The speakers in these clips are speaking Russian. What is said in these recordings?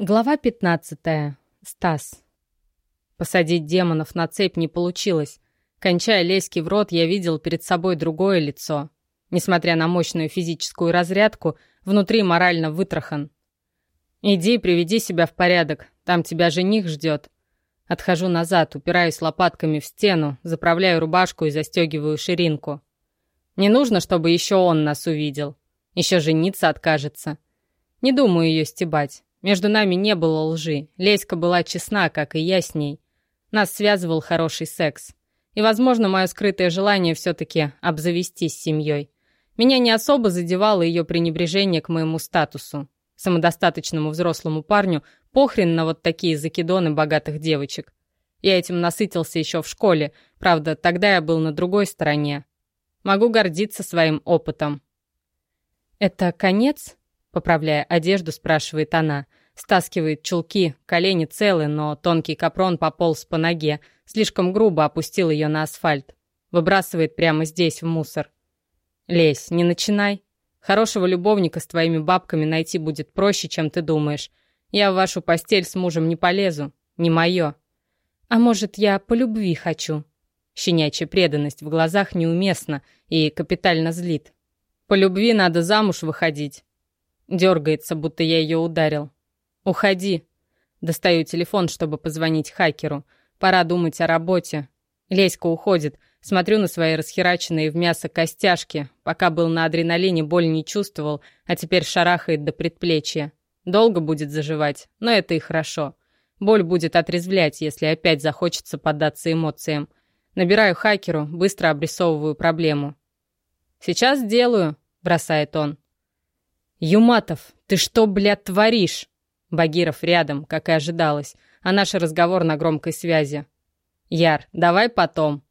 Глава 15. Стас. Посадить демонов на цепь не получилось. Кончая леськи в рот, я видел перед собой другое лицо. Несмотря на мощную физическую разрядку, внутри морально вытрахан. «Иди, приведи себя в порядок, там тебя жених ждет». Отхожу назад, упираюсь лопатками в стену, заправляю рубашку и застегиваю ширинку. Не нужно, чтобы еще он нас увидел. Еще жениться откажется. Не думаю ее стебать. Между нами не было лжи. Леська была честна, как и я с ней. Нас связывал хороший секс. И, возможно, мое скрытое желание все-таки обзавестись семьей. Меня не особо задевало ее пренебрежение к моему статусу. Самодостаточному взрослому парню похрен на вот такие закидоны богатых девочек. Я этим насытился еще в школе, правда, тогда я был на другой стороне. Могу гордиться своим опытом. «Это конец?» Поправляя одежду, спрашивает она. Стаскивает чулки, колени целы, но тонкий капрон пополз по ноге, слишком грубо опустил ее на асфальт. Выбрасывает прямо здесь, в мусор. «Лезь, не начинай. Хорошего любовника с твоими бабками найти будет проще, чем ты думаешь. Я в вашу постель с мужем не полезу. Не мое. А может, я по любви хочу?» Щенячья преданность в глазах неуместна и капитально злит. «По любви надо замуж выходить. Дергается, будто я ее ударил. «Уходи!» Достаю телефон, чтобы позвонить хакеру. Пора думать о работе. Леська уходит. Смотрю на свои расхераченные в мясо костяшки. Пока был на адреналине, боль не чувствовал, а теперь шарахает до предплечья. Долго будет заживать, но это и хорошо. Боль будет отрезвлять, если опять захочется поддаться эмоциям. Набираю хакеру, быстро обрисовываю проблему. «Сейчас сделаю», — бросает он. «Юматов, ты что, блядь, творишь?» Багиров рядом, как и ожидалось, а наш разговор на громкой связи. «Яр, давай потом».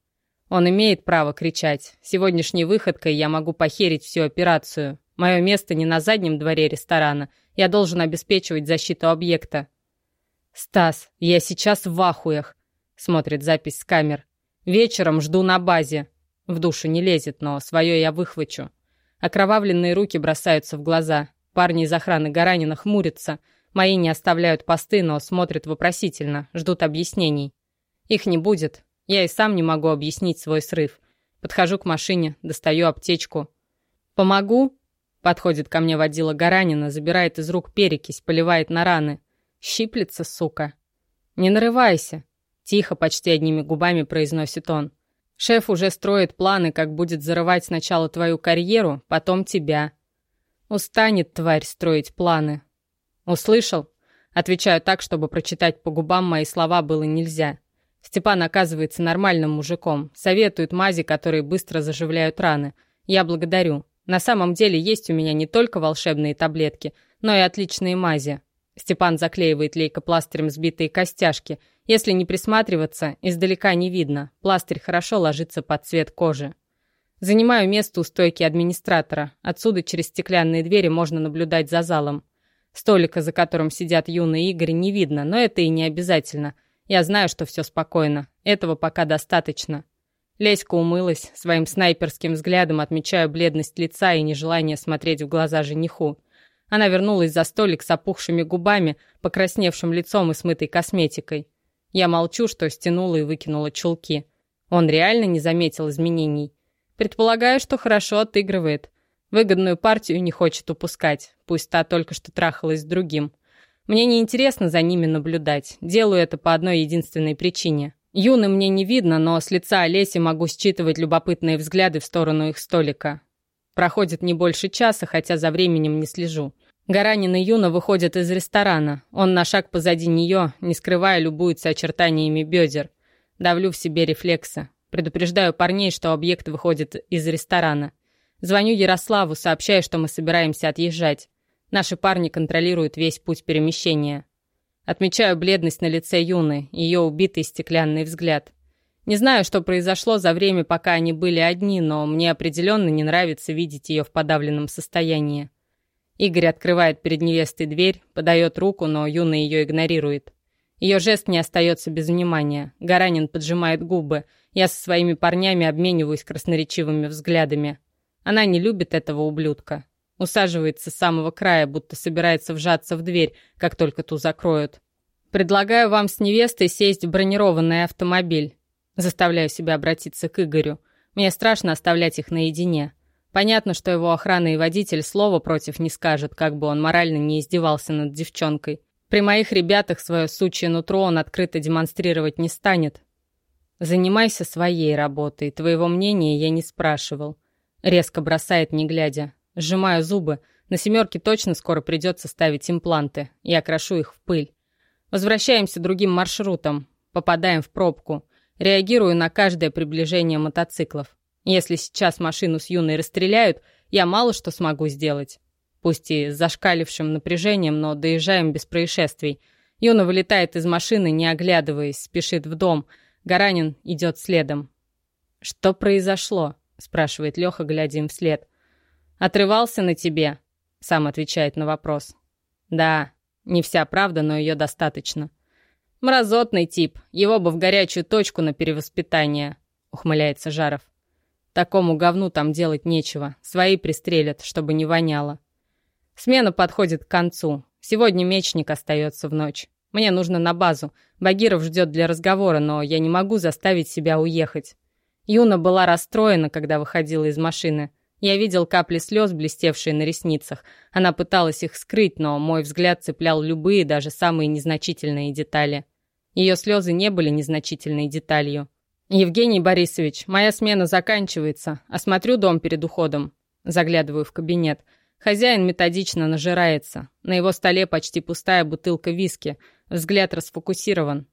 Он имеет право кричать. Сегодняшней выходкой я могу похерить всю операцию. Мое место не на заднем дворе ресторана. Я должен обеспечивать защиту объекта. «Стас, я сейчас в ахуях», — смотрит запись с камер. «Вечером жду на базе». В душу не лезет, но свое я выхвачу. Окровавленные руки бросаются в глаза. Парни из охраны Гаранина хмурятся. Мои не оставляют посты, но смотрят вопросительно, ждут объяснений. Их не будет. Я и сам не могу объяснить свой срыв. Подхожу к машине, достаю аптечку. «Помогу?» Подходит ко мне водила Гаранина, забирает из рук перекись, поливает на раны. Щиплется, сука. «Не нарывайся!» Тихо, почти одними губами произносит он. Шеф уже строит планы, как будет зарывать сначала твою карьеру, потом тебя. Устанет, тварь, строить планы. Услышал? Отвечаю так, чтобы прочитать по губам мои слова было нельзя. Степан оказывается нормальным мужиком, советует мази, которые быстро заживляют раны. Я благодарю. На самом деле есть у меня не только волшебные таблетки, но и отличные мази. Степан заклеивает лейкопластырем сбитые костяшки. Если не присматриваться, издалека не видно. Пластырь хорошо ложится под цвет кожи. Занимаю место у стойки администратора. Отсюда через стеклянные двери можно наблюдать за залом. Столика, за которым сидят юные Игорь, не видно, но это и не обязательно. Я знаю, что все спокойно. Этого пока достаточно. Леська умылась, своим снайперским взглядом отмечаю бледность лица и нежелание смотреть в глаза жениху. Она вернулась за столик с опухшими губами, покрасневшим лицом и смытой косметикой. Я молчу, что стянула и выкинула чулки. Он реально не заметил изменений. Предполагаю, что хорошо отыгрывает. Выгодную партию не хочет упускать, пусть та только что трахалась с другим. Мне не интересно за ними наблюдать. Делаю это по одной единственной причине. Юны мне не видно, но с лица Олеси могу считывать любопытные взгляды в сторону их столика. Проходит не больше часа, хотя за временем не слежу. Гаранин и Юна выходят из ресторана. Он на шаг позади нее, не скрывая, любуется очертаниями бедер. Давлю в себе рефлексы. Предупреждаю парней, что объект выходит из ресторана. Звоню Ярославу, сообщаю, что мы собираемся отъезжать. Наши парни контролируют весь путь перемещения. Отмечаю бледность на лице Юны, ее убитый стеклянный взгляд. Не знаю, что произошло за время, пока они были одни, но мне определенно не нравится видеть ее в подавленном состоянии. Игорь открывает перед невестой дверь, подает руку, но Юна ее игнорирует. Ее жест не остается без внимания. Гаранин поджимает губы. Я со своими парнями обмениваюсь красноречивыми взглядами. Она не любит этого ублюдка. Усаживается с самого края, будто собирается вжаться в дверь, как только ту закроют. Предлагаю вам с невестой сесть в бронированный автомобиль. Заставляю себя обратиться к Игорю. Мне страшно оставлять их наедине. Понятно, что его охрана и водитель слова против не скажет, как бы он морально не издевался над девчонкой. При моих ребятах свое сучье нутро он открыто демонстрировать не станет. Занимайся своей работой, твоего мнения я не спрашивал. Резко бросает, не глядя. Сжимаю зубы. На семерке точно скоро придется ставить импланты. Я крошу их в пыль. Возвращаемся другим маршрутом. Попадаем в пробку. Реагирую на каждое приближение мотоциклов. Если сейчас машину с юной расстреляют, я мало что смогу сделать. Пусть и с зашкалившим напряжением, но доезжаем без происшествий. Юна вылетает из машины, не оглядываясь, спешит в дом. Гаранин идет следом. «Что произошло?» — спрашивает Леха, глядя им вслед. «Отрывался на тебе?» — сам отвечает на вопрос. «Да, не вся правда, но ее достаточно». «Мразотный тип, его бы в горячую точку на перевоспитание», — ухмыляется Жаров. «Такому говну там делать нечего, свои пристрелят, чтобы не воняло». Смена подходит к концу. Сегодня мечник остается в ночь. Мне нужно на базу. Багиров ждет для разговора, но я не могу заставить себя уехать. Юна была расстроена, когда выходила из машины. Я видел капли слез, блестевшие на ресницах. Она пыталась их скрыть, но мой взгляд цеплял любые, даже самые незначительные детали. Ее слезы не были незначительной деталью. «Евгений Борисович, моя смена заканчивается. Осмотрю дом перед уходом». Заглядываю в кабинет. Хозяин методично нажирается. На его столе почти пустая бутылка виски. Взгляд расфокусирован.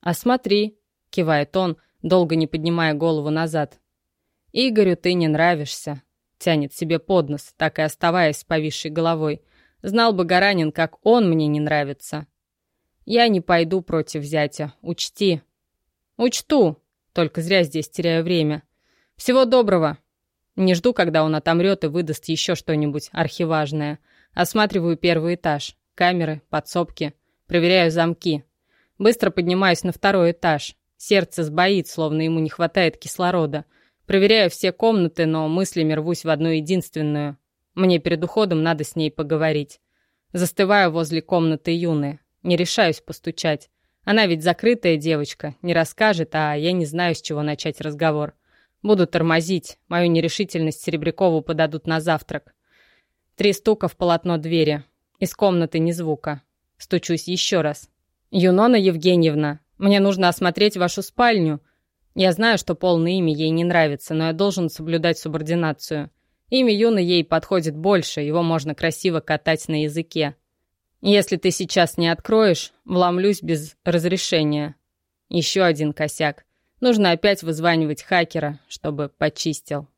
«Осмотри», — кивает он, долго не поднимая голову назад. «Игорю ты не нравишься», — тянет себе под нос, так и оставаясь с повисшей головой. «Знал бы Гаранин, как он мне не нравится». «Я не пойду против зятя, учти». «Учту», только зря здесь теряю время. «Всего доброго», не жду, когда он отомрет и выдаст еще что-нибудь архиважное. Осматриваю первый этаж. Камеры, подсобки. Проверяю замки. Быстро поднимаюсь на второй этаж. Сердце сбоит, словно ему не хватает кислорода. Проверяю все комнаты, но мыслями рвусь в одну единственную. Мне перед уходом надо с ней поговорить. Застываю возле комнаты Юны. Не решаюсь постучать. Она ведь закрытая девочка, не расскажет, а я не знаю, с чего начать разговор. Буду тормозить. Мою нерешительность Серебрякову подадут на завтрак. Три стука в полотно двери. Из комнаты ни звука. Стучусь еще раз. «Юнона Евгеньевна, мне нужно осмотреть вашу спальню. Я знаю, что полное имя ей не нравится, но я должен соблюдать субординацию. Имя Юны ей подходит больше, его можно красиво катать на языке. Если ты сейчас не откроешь, вломлюсь без разрешения. Еще один косяк. Нужно опять вызванивать хакера, чтобы почистил.